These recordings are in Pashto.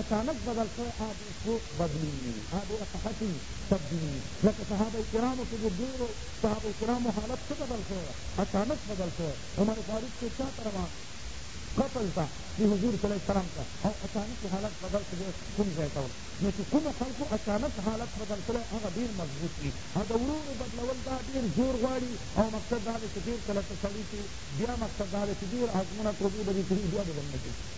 اچانک بدل شوی آب اوښو بدلون وي آب اصحه شي تبدیل وي لکه صحابه کرامو کې د ډېرو صحابه کرامو حالت څه بدل شوی ده اچانک بدل شوی عمر فاروق کې چا ته روان قتل ته چې حضور صلی الله سلام ته او اچانک حالت بدل شو کوم ځای ته ول نو چې کومو خلکو اچانک حالت بدل کړی هغه ډېر مضبوط وي او د ورو ورو بدلول دا ډېر زور غواړي او مقصد دا دی چې ډېر کله ته سړي شي بیا مقصد دا دی چې ډېر عزمونه توبې به دې کړي بیا به دننه کړي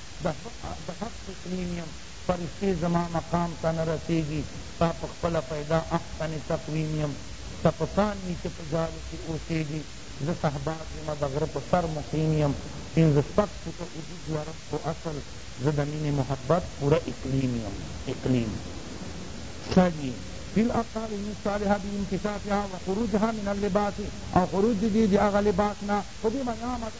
د حق تسلیم یم فرشتې زما مقام ته نه رسېږي ستا په خپله پیدا احسن تقویم یم ته په کان یې ته په جالو کې اوسېږې زه سهباز یمه د غره په سر مقیم یم پنځه شپږ فوټه وجود لرم خو اصل زه د مینې محبت پوره اقلیم یم اقلیم سر یې فی الافعال الصالحة بانکشافها وخروجها من اللباس او خروج دې د هغه لباس نه خو بما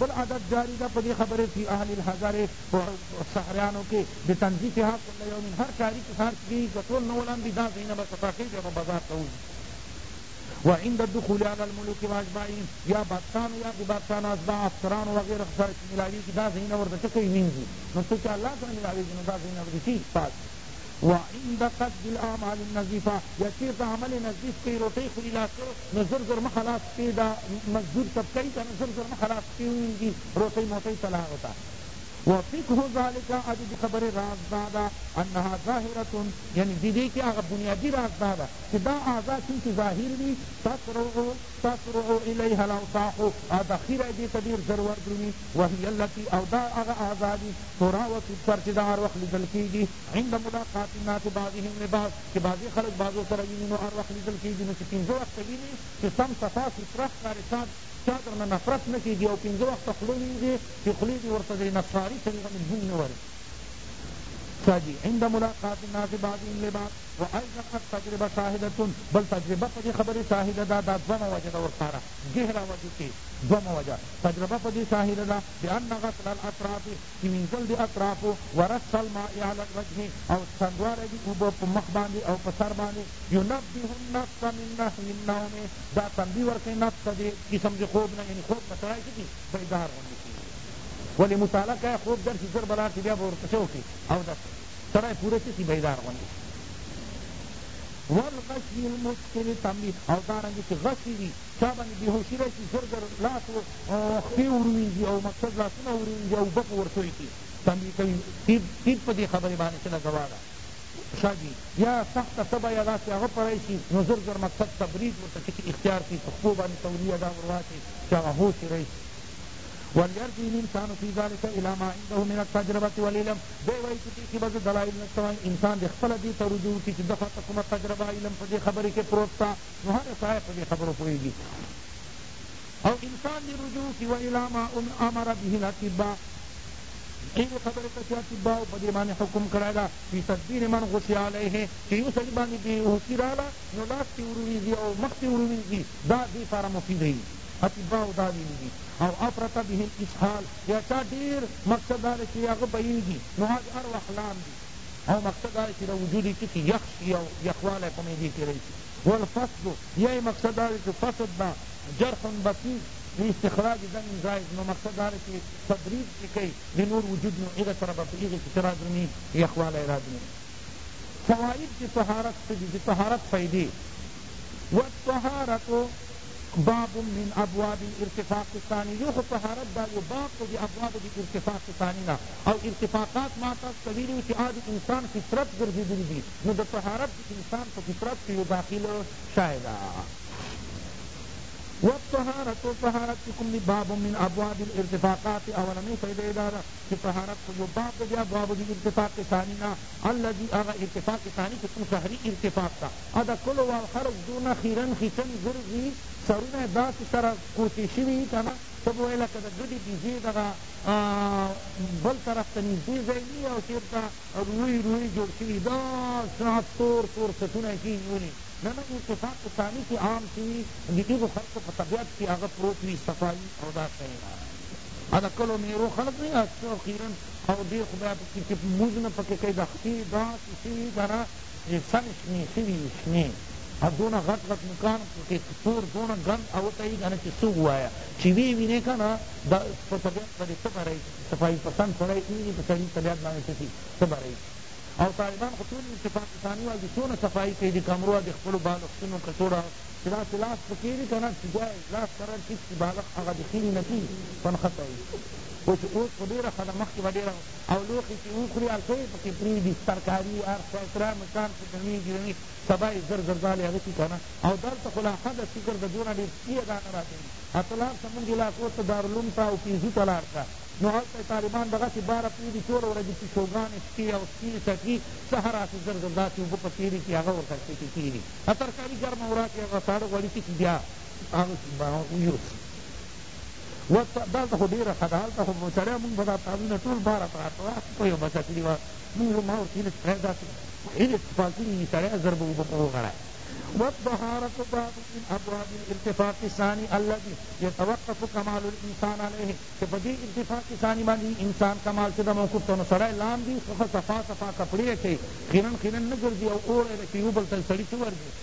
بل عدد جاری ده په دې خبره فی اهل الحضر په شهریانو کې بتنظیفها کل یوم هر شهری چې سهار کیږي که ټول نه ولامبي دا ځایونه به صفا کړي بیا به بازار ته وځي وعند الدخول على الملوك واجبائهم یا بادشاہانو یا د بادشاہانو اتباع افسرانو وغیره سره چې ملاویږي دا ځایونه ورته څه کوي وینځي نو څه چې الله سره ملاویږي نو دا ځایونه به دې چی پاک وعند قصد الاعمال النظیفه یا چیرته عمل نظیف کوي روټۍ خوري لاس کې نو زر زر مخه لاس کې دا مزدور سب کوي کنه زر زر مخه لاس کې ووینځي روټۍ موټۍ ته لاړو ته وفقه ذلك ادي دي خبر راز دادا انها ظاهرة یعنی دي دي کی هغه بنیادی راز دادا چی دا اعضاء چون کی ظاهر وی تسرع تسرع الیها الاوساق او دا خیره دي ته ډیر زر وردرومی وهی التی او دا هغه اعضاء دی ترا و تبصر چی دا هر وخت لیدل کیږی عند ملاقات الناس بعضهم لبعض چی بعضی خلق بعضو سره وینی نو هر وخت لیدل کیږی نو چی پنځه وخته وینی چی سم صفا سوتره ښکاری چا چا درنه نفرت نه کیږی او پنځه وخته خوله وینځی چی خولی دی ورته د نصاری سری غمی بوی نه وری ښه جی عند ملاقات الناس بعضهم لبعض و ایضا التجربه شاهده بل تجربه پدی خبری شاهده ده دا دومه وجه ده ورسره ګه لا وجو کې دومه وجه تجربه په دې شاهده ده بأن غسل الاطراف چې وینځل د اطرافو ورش الماء علی الوجه او څڅندوالی د اوبه په مخ باندې او په سر باندې ينبه النفس من نحو النوم دا تنبیه ورکوي نفس ته دې قسم د خوب نه یعنی خوب نه سړی څه کړي بیدار غوندې شي ولې مطالعه کوي خوب درشي زر به لاړ شي بیا به ورته څه وکړي اودس سړی پوره څه شي بیدار غوندې شي والغشي المت کینی تمبی او دارنګه چی غسی وی چا باندی بیهوشی راشی زر زر لاس او خپی وروینځی او مقصد لاسونه وروینځی او اوبه په ورتوی کی تمبی کوی طب طب په دی خبری باندی چی لګوا ده شا جی یا سخته تبه یا داسی هغه په راشی نو زر زر مقصد تبرید ورته چی اختیار کی په خپو باندی تولیه دا ورواچی چی هغه هوش راشی ولیرجع الانسان فی ذلک الی ما عنده من التجربة والعلم دی وایی چی دی کی به زه دلایل نه څوایم انسان دی خپله دی ته رجوع وکی چی ده خو ته کومه تجربه علم په دی خبری کی پروت تا نو هر سړی په دی خبرو پوهیږی او انسان دی رجوع وکی و الی ما امر به الاطباء هغه خبره ته چې اطباء په دې باندې حکم کړی دا فی تدبیر من غشی علیه چې یو سړي باندې بې هوشي راغله نو لاس ترې وروینځي او مخ ترې وروینځي دا دې لپاره مفید دی اطباء دا ویلي دي او افرط به الاسهال یا چا ډیر مقصد دا دی چی هغه بهیل دی نو هغه هر وخت لاندی او مقصد دا دی چی د وجود یې چسی یخ شی او یخوالی په معدې کی راشی والفسد یا یې مقصد دا دی چی فسد ده جرح بسیط لاستخراج دم زائد نو مقصد دا دی چی تبرید پری کئی د نور وجود نو هغه سره به په هغه کی څه رادرومی یخوالی رادرومی فواید د طهارت څه دی د طهارت فائدې والطهارة باب من ابواب الارتفاق الثانی یو خو طهارت دا یو باب دی د ابوابو د ارتفاق ثانی نه او ارتفاقات ما تاسو ته ویلي وو چې هغه د انسان فطرت ګرځېدلي دي نو د طهارت د انسان په فطرت کښې یو داخل شوی ده والطهارت طهارت چې کوم دی باب من ابواب الارتفاقات اولنۍ فائده یې دا ده چې طهارت خو یو باب دی د ابوابو د ارتفاق ثانی نه الذی هغه ارتفاق ثانی چه کوم شهری ارتفاق تا ادا کلو والخرج دونه خیرن خیچن ګرزی سرونه داسی سره کوچی شوی کنا ته به وای لکه د ګډی بیزی دغه بل طرف ته نږدې ځای نه وی او چیرته روی روی جوړ شوی دا شاعت تور تور سټونه چی نیولی نه نه ارتفاق ثانی چی عام چی وی د ایغو خلقو په طبیعت کی هغه پروت وی صفایی او دا شینا ادا کلو میرو خلق نه اکثر خیرن او ډیر خو بیا پکښې چی لمونځ نه پکښې کوي دا خپې داسی شوي کنه چی سم شنې شوي وي شنې او دونه غټ غټ نوکان پکښې تور دونه ګند اوته یی کنه چی څه ووایه چی ویی وینې کنه دا په طبیعت باندې څه به رئیس صفائی پسند سړی وویني په سړي طبیعت باندې څه شي څه به رئیس او طالبان خو ټول چې پاکستاني وال دي څونه صفائی کوي د کمرو د خپلو بالښتونو کڅوړه چې داسې لاس پکې وي که نه چې ځای لاس قرار ټیټ شي بالښت هغه د خیري نه کېږي پنښته وي اوس اوس خو ډېره ښه ده مخکې به ډېره او لوښي چې وخوري هلته یې پکې پرېږدي ترکاري یې هر څه اکرام مکرام چې کمېږي ومي سبا یې زر زر ځالې هغسې که نه او دلته خو لا ښه ده شکر ده دونه ډېر سپي یې دا نه راکوي او ته لاړ شه مونږ یې لا کور ته دارالعلوم ته او پېزو ته لاړ شه نو هلته یې طالبان دغسې باره پرېږدي ټوله ورځ یې پیشوګانې شپې او سپي یې څټي څه هر هسې زر زر داسې اوبه په څېرې کړي هغه ورته څټي کښېني ترکاري ګرمه وراچوي هغه ساړه غوړي څه کړي بیا هغسې یوسي وس دلته خو ډېره ښه ده هلته خو به سړی مونږ به دا تاوینه ټول باره په راته وخت په یو بچه کړي وه مونږ به ما ورته هیلس کړی داسې هیلس خپل کړي وي سړی زر به وبه په وغړی والطهارة باب من ابواب الالتفات الثاني الذي يتوقف كمال الانسان عليه کہ پدی التفات ثانی باندی انسان کمال چدا موقوف تنو سڑے لام دی صفا صفا صفا کپڑے کے خیرن خیرن نہ گردی او اوڑے لکی یو بل تل سڑی چور دی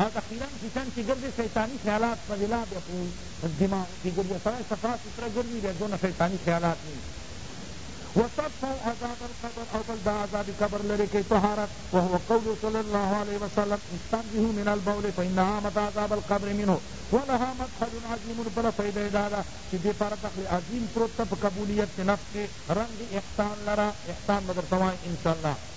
او د خیرن خیشن کی ګرځی شیطانی خیالات فضلا بیا په دماغ کی ګرځی سړی صفا سوتره ګرځی بیا دونه شیطانی خیالات نی وتدفع عذاب القبر او بل دا عذاب قبر لري کې طهارت وهو قول صلى الله عليه وسلم استنزهوا من البول فإن عامة عذاب القبر منه ولها مدخل عظیم بل فائدہ دا ده چې دې پر دخل عظیم پروت په قبولیت نفس کې رنګ احسان لرا احسان مگر توای ان شاء الله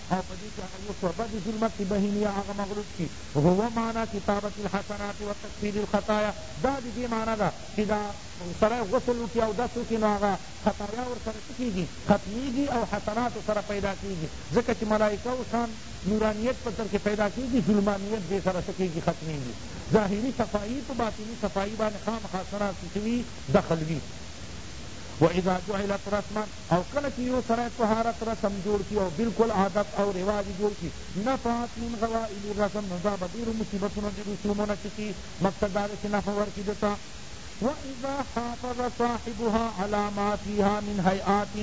او په دې کي هغه يصوب بظلمت بهيمية هغه مغلوب شي هو معنی کتابة الحسنات وتکفير الخطايا دا د دې معنی ده چي دا سړی غسل وکړي اودس وکړي نو هغه خطايا ورسره څه کېږي ختمېږي او حسنات ورسره پیدا کېږي ځکه چې ملائکو شان نورانیت په تر کې پیدا کېږي ظلمانیت دې سره څه کېږي ختمېږي ظاهري صفايي په باطني صفايي باندې خامخا سره څه وي دخل وي واذا جعلت رسما او کله چی یو سړی طهارت رسم جوړ کړي او بلکل عادت او رواج یې جوړ کړي نفعت من غوائل الرسم نو دا به ډیرو مصیبتونو د رسومو نه چټي مقصد دا دی چی نفع ورکړي ده ته واذا حافظ صاحبها علی ما فیها من هیئات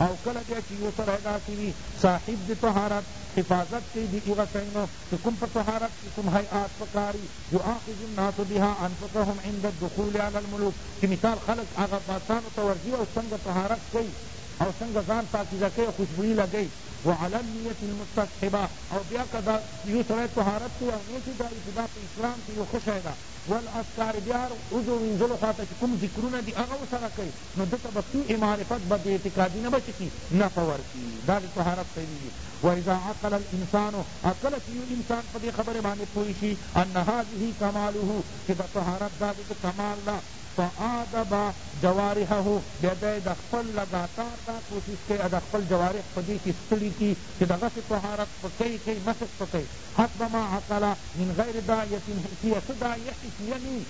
او کله بیا چی یو سړی داسی وي صاحب د طهارت حفاظت کوي د هغه شیونو چی کوم په طهارت کی کوم هیئات پکار وي یؤاخذ الناس بها انفسهم عند الدخول علی الملوک چی مثال خلق هغه بادشاهانو ته ورځی او څنګه طهارت کوي او څنګه ځان پاکیزه کوي او خوشبویی لګوي وعلی النیة المستصحبة او بیا که دا یو سړی طهارت کوي او نیت یې دا وي چی دا په اسلام کښې یو ښه شی ده والاذکار بیا هر عضو وینځلو خواته چی کوم ذکرونه دي هغه ورسره کوي نو ده ته به سوء معرفت بد اعتقادی نه به څه کړي نفع ورکړي دا د طهارت صحیح دي واذا عقل الانسان او کله چی یو انسان په دی خبره باندی پوه شی ان هذه کماله چی دا طهارت دا دی چی کمال ده فآدب جوارحه بیا دی د خپل لګاتار دا کوشش کئ او د خپل جوارح په دی کی ستړی کی چی دغسی طهارت په کئ کئ مشق په کئ حسب ما عقل من غیر داعیة حسیة څه داعیة حسیة نه وی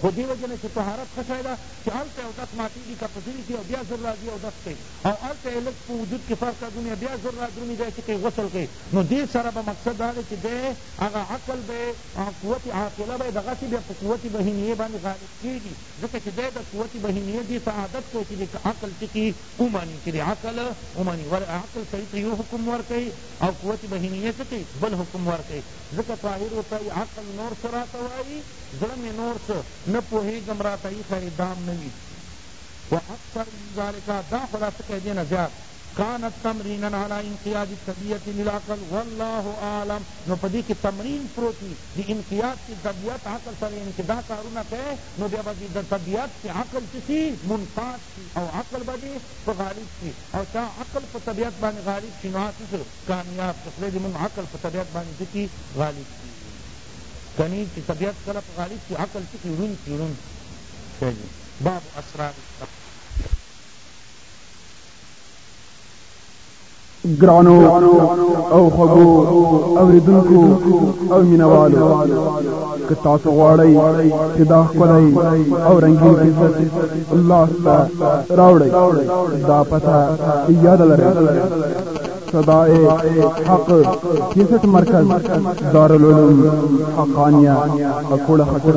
خو دی وجی نه چی طهارت ښه شی ده چی هلته اودس ماتیږی که په ځنی کی او بیا ژر راځی اودس کئ او هلته یې لږ په وجود کښې فرق کاږو نو بیا زر رادرومي دی چې کۀ غسل کړي نو دې سره به مقصد دا دی چې دی هغه عقل به یې قوت عاقله به یې دغسې بیا په قوت بهیمیه باندې غالب کیږي ځکه چې دی د قوت بهیمیه دې ته عادت کړو چې دې عقل چې کړي ومني چې دې عقل ومني ولې عقل سړي ته یو حکم ورکوي او قوت بهیمیه څه کړي بل حکم ورکوي ځکه طاهر ورته وایي عقل نور څه راته وایي زړه مې نور څه نه پوهېږم راته ایښی دام نه وي و اکثر من ذلک دا خو لا څه قیدې نه زیات کانت تمرینا علی انقیاد الطبیعت للعقل واللہ اعلم نو په دې کښې تمرین پروت وي د انقیاد چې طبیعت عقل سره یعنی که دا کارونه کئ نو بیا به د طبیعت چې عقل څه شي منقاد شي او عقل به دې په غالب شي او چا عقل په طبیعت باندې غالب شي نو هغه څه شو کامیاب شو خدای دې مونږ عقل په طبیعت باندې څه کړي غالب کړي کنی چې طبیعت کله په غالب شي عقل څه کړي ړوند شي ړوند کېږي. باب اسرار السماء. ګرانو او خوږو اوریدونکو او مینوالو که تاسو غواړئ چې دا ښکلی او رنګین کیسټ لاس ته راوړئ دا پته یاده لرئ صدائے حق کیسٹ مرکز دارالعلوم حقانیہ اکوڑا خطر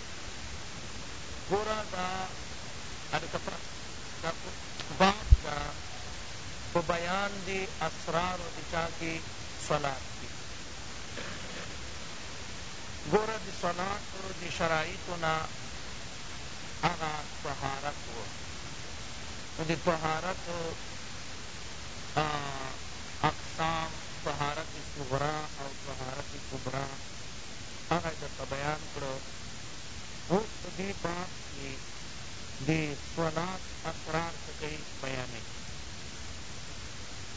ګوره دا هلکه پاس دا په اثبات ده په بیان دي اسرارو دي چا کي صلات کي ګوره د صلات د شرایطو نه هغه طهارت وو نو د طهارت اقسام طهارت صغرا او طهارت کبرا هغه درته بیان کړو اوس په دې باب کي د صلات اسرار څه کوي بیانوي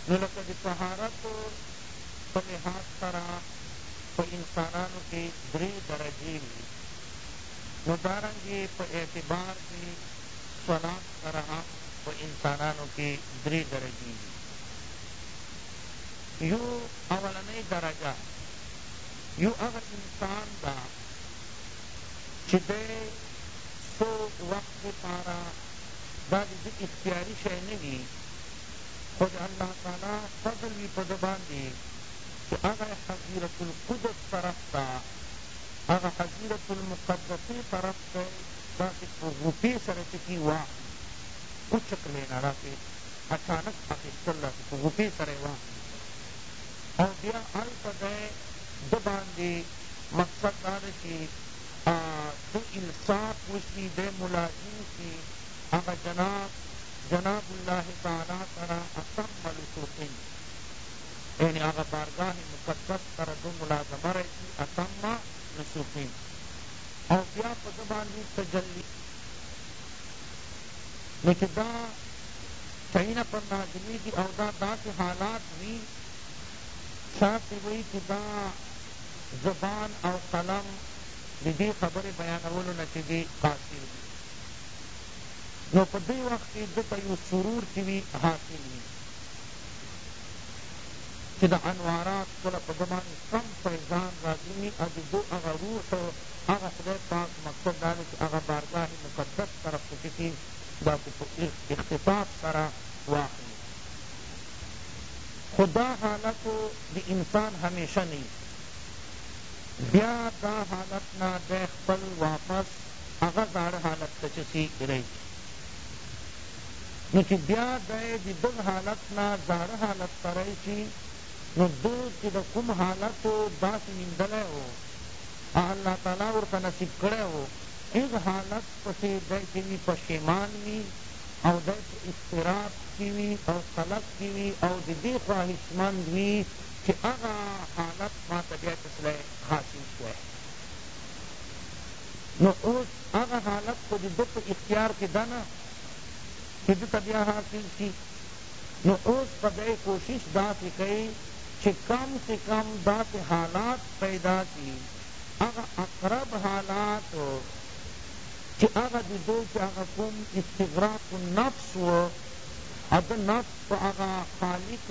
نو لکه د طهارت په لحاظ سره په انسانانو کي درې درجې وي نو دارنګه په اعتبار د صلات سره هم په انسانانو کي درې درجې دي يو اولنۍ درجه يو هغه انسان ده چي دی څو وخت د پاره دا د ده اختياري شی نه وي خو د الله تعالی فضل وي په ده باندي چي هغه يې حظيرة القدس طرف ته هغه حظيرة المقدسې طرف ته داسي په غوټې سره ټکي واخلي اوچک لينا داسي اچانک اخيستل داسي په غوټې سره يې واخلي او بیا هلته دی ده باندی مقصد دا ده چی ده انصاف وشی دی ملازم شی هغه جناب جناب الله تعالی سره اتم ملوثو کۍ یعنی هغه بارګاه مقدس سره ده ملازمه راشی اتم لوثو کۍ او بیا په ده باندی تجلی نو چی دا کینه پر لازمیږي او دا داسې حالات وي صاحب دې وایي چې دا زبان او قلم د دې خبرې بیانولو نه چې دې قاصر وي نو په دې وخت کې ده ته یو سرور چې وي حاصل وي چې د انوارات کله په ده باندې کم فیضان راځي وي او د ده هغه روح هغه خدای پاک مقصد دا دی چې هغه بارګاه مقدس طرف ته چې دا خو په اختصاص سره واخلې خو دا حالت د انسان همیشه نه وي بیا دا حالت نه دی خپل واپس هغه زاړه حالت ته چه سی راشي نو چه بیا دی د دغ حالت نه زاړه حالت ته راشي نو ده چه د کوم حالت داسې میندلی وو الله تعالی ورته نصیب کړی وو هغ حالت پسې دی چې وي پشېمان وي او دی په اضطراب کې وي او قلق کې وي او د دې خواهشمند وي چې هغه حالت ما ته بیا څه شوی حاصل شوی نو اوس هغه حالت خو د ده په اختیار کې ده نه چې ده ته بیا حاصل شي نو اوس به دی کوشش داسې کوي چې کم سے کم داسې حالات پیدا کړي هغه اقرب حالات چی هغه د دوی چی هغه کوم استغراق النفس وو او د نفس په هغه خالق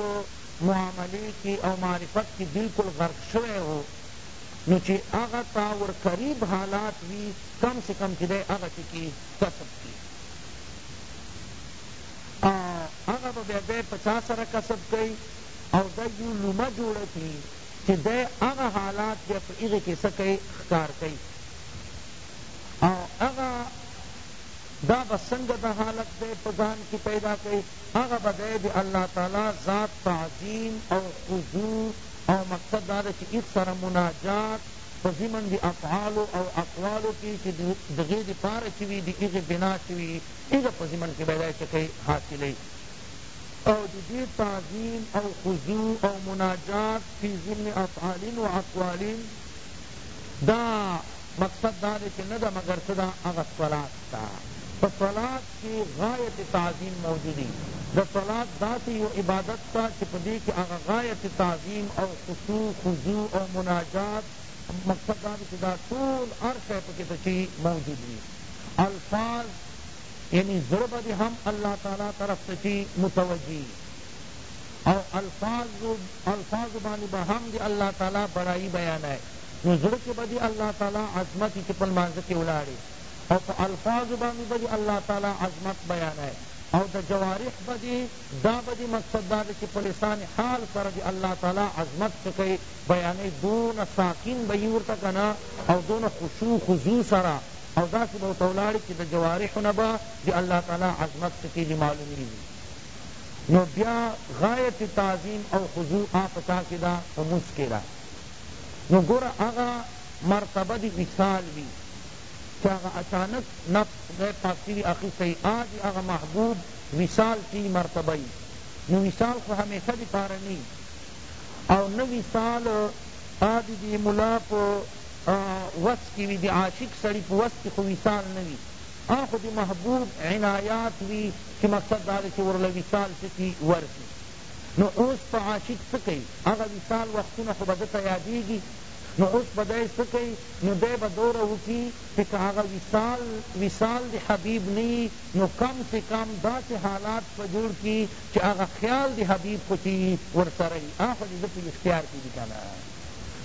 معاملی کی او معرفت کی بلکل غرق شوی وو نو چی هغه ته ور قریب حالات وی کم سے کم چی دی هغه ټکی کسب کی او هغه به بیا دی په چا سره کسب کئی او دا یو لومه جوړه کی چی دی هغه حالات بیا په هغی کی څه کئی ښکار کئی او هغه دا به څنګه د حالت دی په ځان کی پیدا کړي هغه به دی د الله تعالی ذات تعظیم او خضوع او مقصد دا ده چی ایغ سره مناجات په ضمن د افعالو او اقوالو کی چی د غی د پاره چی وی د ایغ بنا چی وی ایغ په ضمن کی به دی چی کئی حاصلی او د دی تعظیم او خضوع او مناجات فی ضمن افعال و اقوال دا مقصد دا دی چی نه ده مګر څه ده هغه صلات ته په صلات کی غایت تعظیم موجودی ده صلات داسی یو عبادت ته چی په دی کی هغه غایت تعظیم او خشوع خضوع او مناجات مقصد دا دی چی دا ټول هر شی پکی څه شی موجود وی الفاظ یعنی زړه به دی هم الله تعالی طرف ته شی متوجی او الفاظ الفاظ بانی به هم دی الله تعالی بڑائی بیانای نو زړه کښې به دې الله تعالی عظمت وي چه په لمانځه کښې ولاړ ئې او په الفاظو باندې به دې الله تعالی عظمت بیانوې او د جوارح به دې دا به دې مقصد دا دې چه په لسان حال سره دې الله تعالی عظمت څه کئ بیانوې دونه ساکن به یی ورته کنه او دونه خشوع خضوع سره او داسې به ورته ولاړ ئې چه د جوارحو نه به دې الله تعالی عظمت څه کیږي معلومیږي نو بیا غایت تعظیم او خضوع آ په چا کښې ده په لمونځ کښې ده نو ګوره هغه مرتبه دی وصال وی چه هغه اچانک نفس غیب پاک شوی اخیسته یی آجی هغه محبوب وصال چی مرتبه یی نو وصال خو همیشه دی پاره نی او نه وصال آدی دی ملا په وس کی وی دی عاشق سړی په وس کی خو وصال نه وی آ خو دی محبوب عنایات وی چه مقصد داده چه ورله وصال چه چی ورسی نو اوس په عاشق څه کوي هغه وصال وختونه خو به ده ته یادېږي نو اوس به دی څه کوي نو دی به دوره وکړي چې که هغه وصال وصال د حبیب نه وي نو کم سے کم داسې حالات به جوړ کړي چې هغه خیال د حبیب خو چې وي ورسره وي هغه خو د ده په اختیار کې دي که نه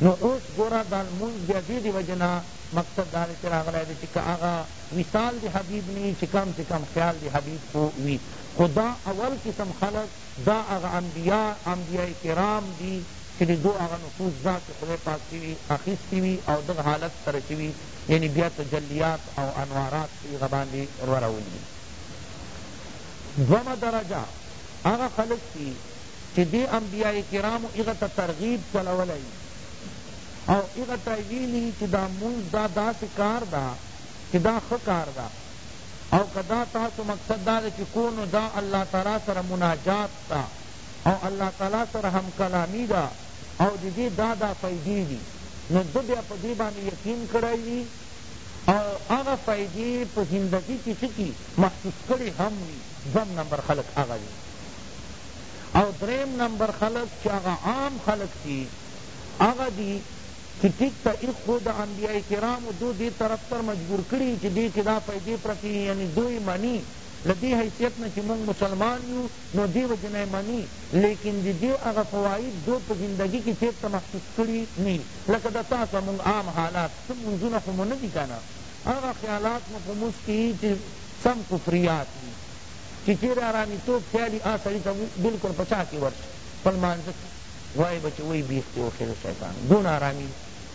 نو اوس ګوره دا لمونځ بیا دې دې وجې نه مقصد دا دی چې راغلی دی چې که هغه وصال د حبیب نه وي چې کم سے کم خیال د حبیب خو وي خو دا اول قسم خلق دا هغه انبیاء انبیاء کرام دی چی د دوئ هغه نفوس ذات خدای پاک چی وی اخیستی وی او دغه حالت ته رسوی یعنی بیا تجلیات او انوارات په هغه باندی رورول وی دومه درجه هغه خلق چی چی دی انبیاء کرامو هغه ته ترغیب چلولی وی او هغه ته ویلی چی دا مونځ دا داسی کار ده چی دا ښه کار ده او که دا تاسو مقصد دا ده چی کو نو دا الله تعالی سره مناجات ده او الله تعالی سره هم کلامی ده او د دې دا دا فائدې دي نو ده بیا په دې باندې یقین کړی وي او هغه فائدې په زندګی کی څه کی محسوس کړی هم وي دوم نمبر خلق هغه دي او دریم نمبر خلق چی هغه عام خلق دي هغه دي چی ټیک ته ایخ خو د انبیاء کرامو دو دی طرف تر مجبور کړی چی دی کی دا فائدی پرتی یی یعنی دو یی منی له دی حیثیت نه چی مونږ مسلمان یو نو دی وجی نه یی منی لیکن دی دی هغه فوائد دو په زندګی کی چیرته محسوس کړی نی لکه د تاسو مونږ عام حالات څه مونځونه خو مو ندی کنه هغه خیالات مو په مونځ کی یی چی سم کفریات یی چی چیرې آرامیتوب خیال یی هغه سړی ته بلکل په چا کی ورشی په لمانځه کی وای به چی وی بیخ دی اوښی ده شیطان دونه آرامی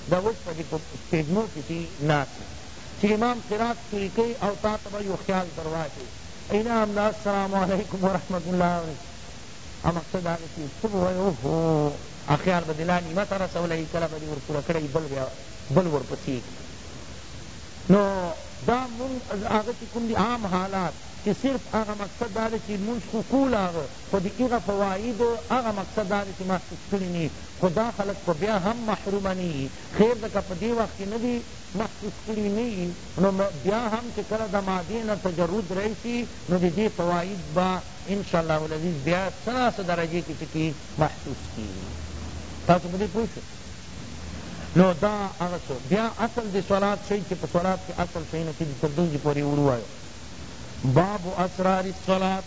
ده اوس په دی سپیږمو کی تی ناست یی چی امام قرات شروع کړی او تا ته به یو خیال در واچوی اینا هم ده السلام علیکم ورحمت الله اورې او مقصد دا ده چی ته به وای اوهو هغه خیال به دی لا نیمه ته رسولی وی کله به دی ور پوره کړی بل بیا بل ور پسی نو دا مونږ هغه چی کوم دی عام حالات چی صرف هغه مقصد دا ده چی مونږ خو کول هغه خو د هغه فوائدو هغه مقصد دادی چی ما سوچ کړی نی خو دا خلق خو بیا هم محروم نه یی خیر ده که په دی وخت کی ندی محسوس کړی نه یی نو بیا هم چی کله د مادی نه تجرد راشی نو د دی فوائد به ان شاء الله العزیز بیا څه نا څه درجه کی چه کی محسوس کیږی تاسو په دی پوه شوئ نو دا هغه شو بیا اصل د صلات شی چی په صلات کی اصل شیونه چی دی تر دونزی پوری وروایو باب اسرار الصلات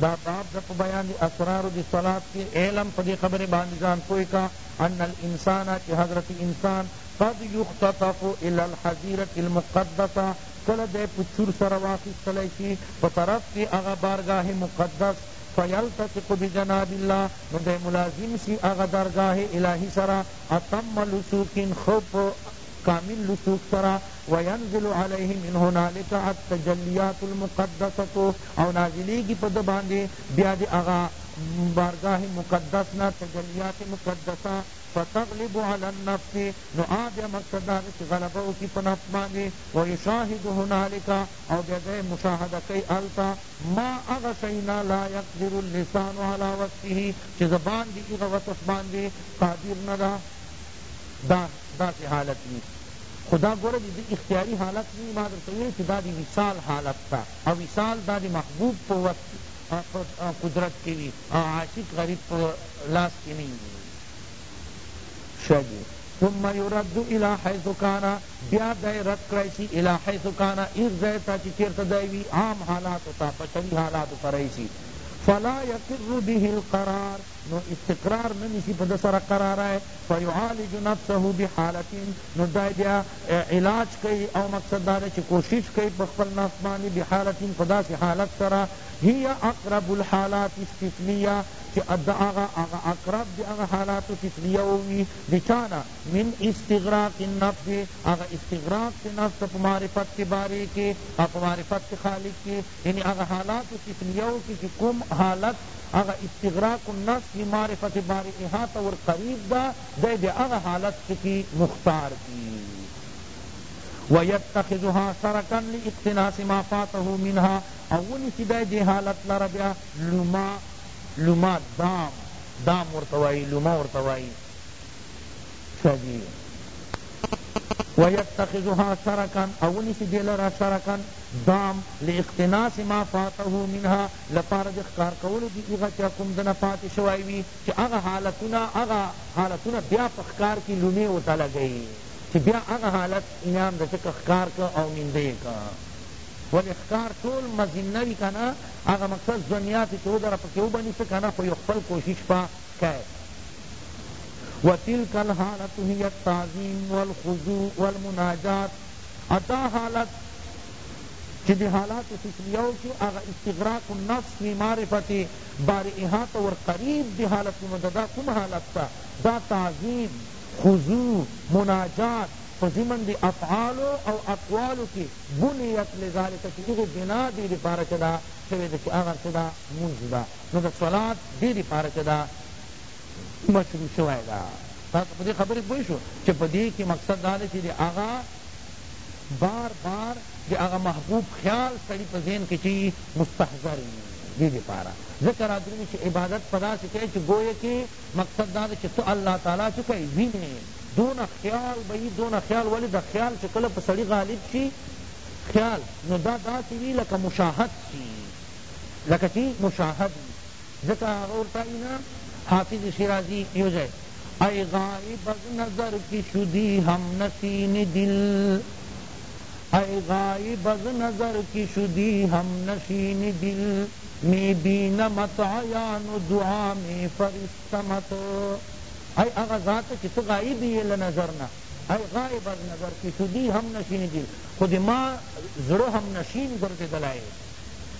دا باب ده په بیان دی اسرار دی صلات کی اعلم په دی خبری باندی ځان پوه کا ان الانسان چی حضرت انسان قد یختطف الی الحظیرة المقدسة کله دی په چور سره واخیستل شی په طرف دی هغه بارگاه مقدس فیلتصق بجناب الله نو دی ملازم شی هغه درگاه الهی سره اتم لسوک ښه په کامل لسوک سره وینزل علیه من هنالک التجلیات المقدسة او نازلیږي په ده باندې بیا د هغه بارګاه مقدس نه تجلیات مقدسه فتغلب علی النفس نو آ بیا مقصد دا چې غلبه وکړي په نفس باندې ویشاهد هنالک او بیا دی مشاهده کوي هلته ما هغه شی نه لا یقدر اللسان علی وصفه چې زبان د هغه وصف باندې قادر نه ده دا داسې حالت وي خو دا ګوره د اختیاري حالت نه ما درته ویل چې دا د وصال حالت ده او وصال دا د محبوب په وس او قدرت کې وي او عاشق غریب په لاس کې نه وي شګي ثم يرد الى حيث كان بیا دی رد کړی شي الى حيث كان اغ ځای ته چې چېرته دی وي عام حالاتو ته بشري حالاتو ته راشي فلا يقر به القرار نو استقرار ننسی پد سر قرار ہے فیعالج نفسه بحالت نو دای بیا علاج کئی او مقصد دا دے چی کوشش کئی په خپل نفس باندی بحالت په داسی حالت سره هی اقرب الحالات السفلیه چی د هغه هغه اقرب د هغه حالاتو سفلیه ووی د چا نه من استغراق النفس هغه استغراق د نفس ته په معرفت د باری کی او په معرفت د خالق کی یعنی هغه حالاتو سفلیه وکی چی کوم حالت هغه استغراق النفس لمعرفت بارئها ته ور قریب ده دی بیا هغه حالت چه کی مختار وی ویتخذها سرکا لاقتناص ما فاته منها او ونیسی دی دی حالت لره بیا لما لما دام دام ورته وایی لما ورته وایی ښه جی ويتخذها سرکا او نسی دی لرا سرکا دام لاقتناس ما فاته منها لپاره د ښکار کولو دی هغه چا کوم دنه پاتې شوی وي چی هغه حالتونه هغه حالتونه بیا په ښکار کی لومی اوته لګی چی بیا هغه حالت امام د چه که ښکار که او نینده یی که ولی ښکار ټول مظنه وی کنه هغه مقصد ظنیات چه ودره پکی وبنی څه کنه خو یو خپل کوشش په که و تلک الحالت هی التعظیم والخضوع والمناجات او دا حالت چی دی حالات سفلیو کی هغه استغراق النفس فی معرفت بار اها ته ور قریب دی حالتونو د دا کوم حالت ته دا تعظیم، خضوع، مناجات په ضمن دی افعالو او اقوالو کی بنیت لذالک چی هغی بنا دی لپاره چه دا شوی ده چی هغه څه ده مونځ ده نو د صلات دی لپاره چه دا مشروع شوی ده تاسو په دی خبری پوه شوئ چه په دی کی مقصد دا ده چی دی هغه بار بار د هغه محبوب خیال سړي په ذهن کښې چي مستحضر وي دې دپاره ځکه رادرومي چي عبادت په داسي کئ چي ګویه کي مقصد داده چي ته الله تعالی څه کئ وینې دونه خیال به یي دونه خیال ولې دا خیال چي کله په سړي غالب شي خیال نو دا داسي وي لکه مشاهد شي لکه چي مشاهد وي ځکه هغه ورته اینا حافظ شیرازی یو ځای ای غایب از نظر که شدی همنشین دل ای غایب از نظر که شدی همنشین دل می بینمت عیان و دعا می فرستمت ای هغه ذاته چې ته غایب یې له نظر نه ای غایب از نظر که شدی همنشین دل خو د ما زړه همنشین ګرځېدلی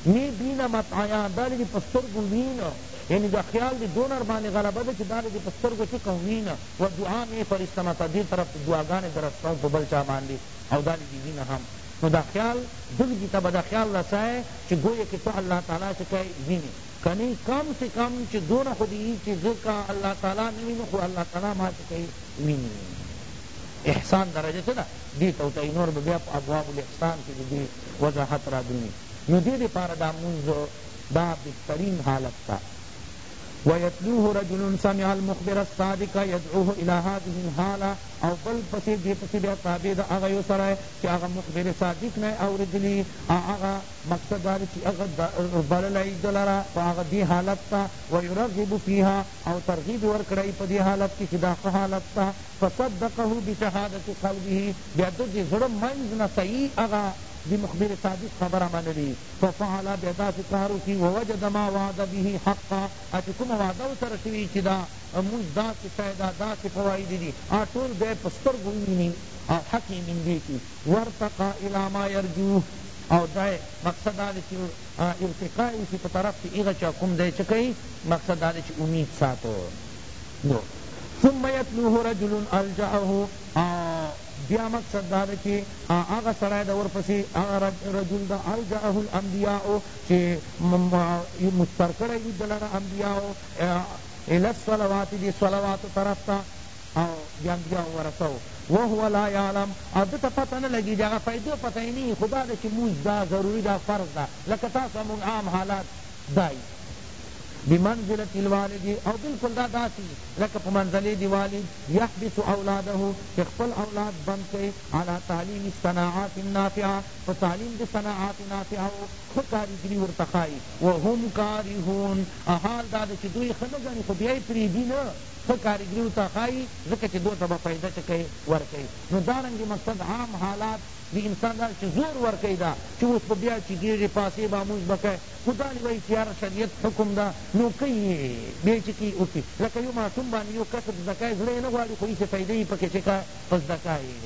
می بینه مطعیا دا لدی په سترګو وینه یعنی دا خیال دی دونه رباندې غلبه ده چې دا لدی په سترګو چه کوم وینه و دعا می فرستمه تا دې طرف ته دعاګانې درستوم په بل چا باندې او دا لدی وینه هم نو دا خیال دلګی ته به دا خیال رسای چې گویا که ته الله تعالی چې کای وینی کنی کم سے کم چې دونه خو دی چې ځکه الله تعالی نه وینو خو الله تعالی ما چې کای وینی احسان درجه چه ده دی توتای نور بیا په ابواب الاحسان کې دی وضاحت را درومي نو دې دپاره دا مونځ دا بهترین حالت ده ويتلوه رجل سمع المخبر الصادق يدعوه الى هذه الحاله او بل پسې دې پسې بیا تابع د هغه یو سړی چې هغه مخبر صادق نه اورېدلي هغه مقصد دا دی چې هغه بللی ده لره په هغه دې حالت ته ویرغب فیها او ترغیب ورکړی په دې حالت کې چې دا ښه حالت ته فصدقه بشهادة قلبه بیا ده د زړه منځ نه صحیح هغه د مخبر صادق خبره منلې ففعل بیا داسې کار وکړي ووجد ما وعد به حقا هغه چې کومه وعده ورسره شوې چې دا لمونځ داسې شی ده داسې فواید دي هغه ټول به یې په سترګو وویني او حق یې موندی شي وارتقی الی ما یرجوه او دی مقصد دا دی چې ارتقا یې وشي په طرف د هغه چا کوم دی چې کوي مقصد دا دی چې امید ساتو نو ثم يتلوه رجل الجاه او بیا مقصد دا ده چی هغه سړی ده ورپسی هغه رجل ده الجاه الانبیاء چی مضطر کړی وی ده لره انبیاء الی الصلوات دی صلواتو طرف ته او دی انبیاء ورثه وهو لا یعلم او ده ته پته نه لګیږی هغه فایده پته یی نه وی خو دا ده چی لمونځ ده ضروری ده فرض ده لکه تاسو مونږ عام حالات دای بمنزلة الوالد او بلکل دا داسی لکه په منزله د والد یحبس اولاده چه خپل اولاد بند کړی علی تعلیم الصناعات النافعة په تعلیم د صناعات نافعة وو ښه کاریګری ورته ښایی وهم کارهون او حال دا ده چه دوی یې ښه نه ګڼی خو بیا یې پریږدی نه ښه کاریګری ورته ښایی ځکه چه دوی ته به فایده چه کړی ورکړی نو دارنګه مقصد عام حالات دی انسان دا چی زور ورکی دا چی اوس به بیا چی کیږی پاسی با مونځ به کئ خو دا دی وایی چی یاره شریعت حکم ده نو کئ یی بیا چی کی وکی لکه یو ماشوم باندی یو کسب زده کئ زړه یی نه غواړی خو هسی پیده یی پکی چی کئ په زده کئ یی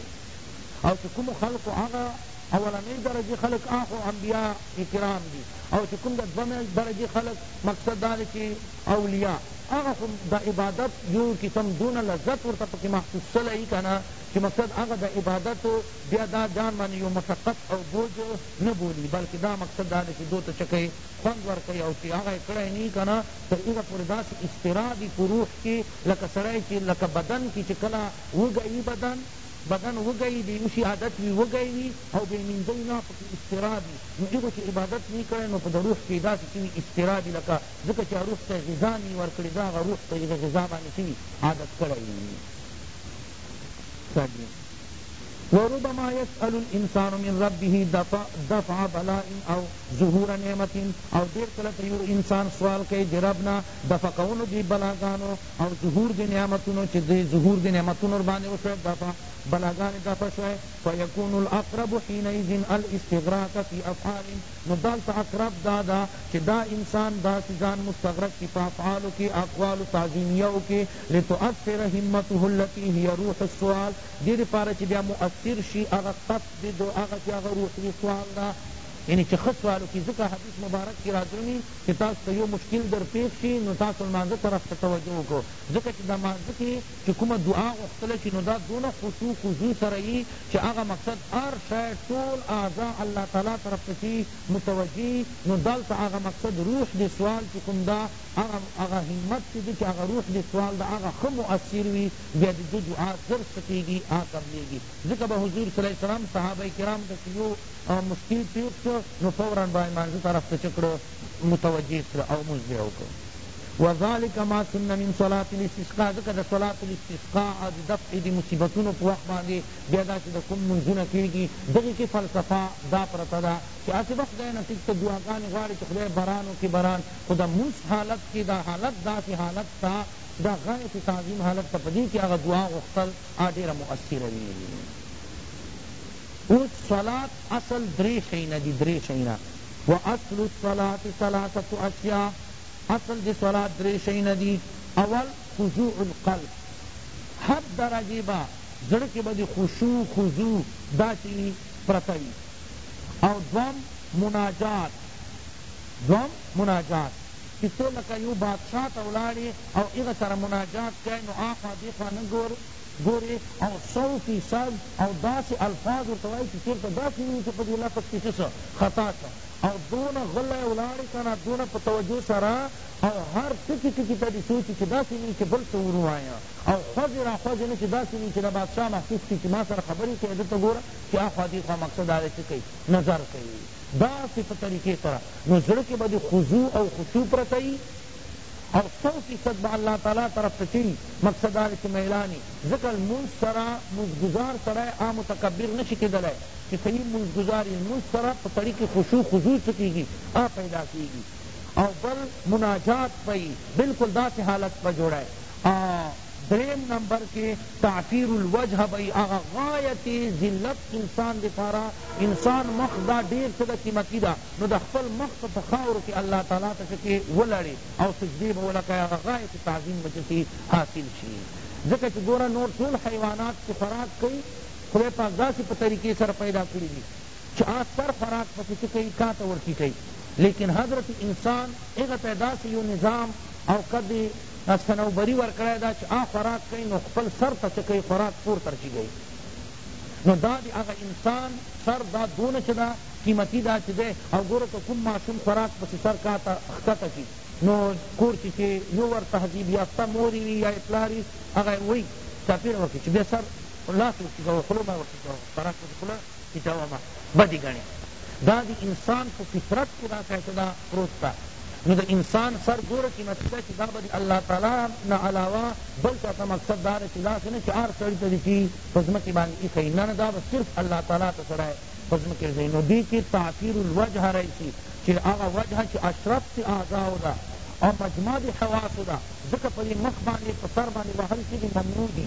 او چی کومو خلقو هغه اولنی درجی خلق هغه خو انبیاء کرام دی او چی کوم د دومی درجی خلق مقصد دا دی چی اولیاء هغه خو د عبادت یو قسم دونه لذت ورته پکی محسوسولی کنا چی مقصد هغه د عبادت و بیا دا ځان باندی یو مشقت او بوج نه بولی بلکه دا مقصد دا دی چی دو ته چکه خوند ورکوی او چی هغه یې کړی نه وی کنه تر اوسه پوری داسی اضطرابی په روح کی لکه سړی چی لکه بدن کی چی کله وږی وی بدن بدن وږی دی اوسی عادت وی وږی وی او بیا مینځی نه پکی اضطراب وی نو ایغو چی عبادت نه وی کړی نو په د روح کی داسی چی وی اضطرابی لکه ځکه چی روح ته یې غذا نه وی ورکړی ده هغه روح په یوی غذا باندی چی وی عادت کړی وی سګرین وربما يسأل الانسان من ربه دفع, دفع بلاء او ظهور نعمت او دیر کله ته یو انسان سوال کوي د رب نه دفع کولو دی بلاګانو او ظهور دی نعمتونو چې دی ظهور دی نعمتونو باندې وشو دفع بلاګان دفع شوی فیکون الاقرب حينئذ الاستغراق فی افعال نو دالته اقرب دا دا چې دا انسان دا ځان مستغرق کی په افعالو کې اقوال تعظیمیو کې لتؤثر همته التي هي روح السؤال دې لپاره چې بیا مؤثر شي هغه قصد د دو هغه چې هغه روح د سوال ده یعنی چې ښه سوال وکړي ځکه حدیث مبارک کې راغلي چې تاسو ته یو مشکل در پېښ شي نو تاسو لمانځه طرف ته توجه وکړو ځکه چې لمانځه کې چې کومه دعا غوښتله شي نو دا دونه خشوع خضوع سره وي چې هغه مقصد هر شی ټول اعضا الله تعالی طرف ته چې متوجه نو دلته هغه مقصد روح د سوال چې کوم ده هغه هغه همت چی دی چی هغه روح دی سوال ده هغه ښه مؤثر وی بیا د ده دعا زر څه کیږی هغه قبلیږی ځکه به حضور صلی الله علیه وسلم صحابه کرامو ته چی یو مشکل پیښ سو نو فورا به لمانځه طرف ته چه کړه متوجه سره او لمونځ به یې وکړ وذلک ما سن من صلاة الاستسقاء ځکه د صلاة الاستسقاء او د دفع د مصیبتونو په وخت باندې بیا دا چې د کوم لمونځونه کېږي دغې کې فلسفه دا پرته ده چی هسی به خدای نه ټیک ته دعاګانی غواړی چی خدای بران وکی بران خو د مونځ حالت کی دا حالت داسی حالت ته د غایت تعظیم حالت ته په دی کی هغه دعا غوښتل هغه ډیره موثره وی اوس صلات اصل دری شیونه دی دری شیونه واصل الصلات ثلاثه اشیاء اصل دی صلات دری شیونه دی اول خضوع القلب هر درجه با زړه کی به دی خشوع خضوع داسی پرته وی او دوم مناجات دوم مناجات چی ته لکه یو بادشاه ته ولاړی او هغه سره مناجات کای نو آخوا دیخوا نه ګوری ګوری او سو فیصد او داسی الفاظ ورته وایی چی چیرته داسی نه وی چی پدی لفظ کی چه سه خطا شم او دونه غلی ولاړی کنه دونه په توجه سره او هر ټکی ټکی ته دی سوچی چی داسی نه وی چی بل څه ور ووایه او خوځی را خوځی نه چی داسی نه وی چی د بادشاه محسوس کی چی ما سره خبری کای ده ته ګوره چی اخوا دیخوا مقصد دا دی چی کئی نظر کئی داسی په طریقه سره نو زړه کی به دی خضوع او خشوع پرته وی او سو فیصد به الله تعالی طرف ته چی مقصد دا دی چی میلان وی ځکه لمونځ سره لمونځ ګزار سړی عام متکبر نشی کیدلای چی صحیح لمونځ گزار وی لمونځ سره په طریق خشوع خضوع څه کیږی آ پیدا کیږی او بل مناجات پئی بلکل داسی حالت به جوړای ا دریم نمبر کی تعفیر الوجه بی هغه غایت ذلت انسان دی پاره انسان مخ دا ډیر څه ده قیمتی ده نو د خپل مخ په په خاورو کی الله تعالی ته چه تی ولړی او سجدی به ولکه هغه غایت تعظیم به چه تی حاصل شی ځکه چه ګوره نور ټول حیوانات چه خوراک کئی خدای پاک داسی په طریقی سره پیدا کړی دی چه آ سر خوراک پسی چه کئی کا ته ورټیټی لیکن حضرت انسان هغه ته داسی یو نظام او قد دا صنوبری ورکړی دا چه آ خوراک کئی نو خپل سر ته چه کئی خوراک پور تر چی ګئی نو دا دی هغه انسان سر دا دونه چه دا قیمتی دا چه دی او ګوره که کوم ماشوم خوراک پسی سر کاته ښکته کی نو کور چی چه یو ور تهذیب یافته موری وی یا پلاری هغه وی چاپیره ورکی چه بیا سر لاس ورکی کوه خوله مه ورکی کوه خوراک پسی خوله ټیټه ومه بدی ګڼی دا دی انسان په فطرت کی دا قاعده پروت ده نو د انسان سر دوره قیمتی ده چی دا به دی الله تعالی نه علاوه بل چاته مقصد دا ده چی داسی نه چی هر سړی ته دی چی په ځمکی باندی ایښی نه نه دا به صرف الله تعالی ته سړی په ځمکی ځی نو دی کی تعفیر الوجه راشی چی هغه وجه چی اشرف تی اعضاو ده او مجمع دی حواسو ده ځکه په دی مخ باندی په سر باندی وهل چی دی ممنوع دی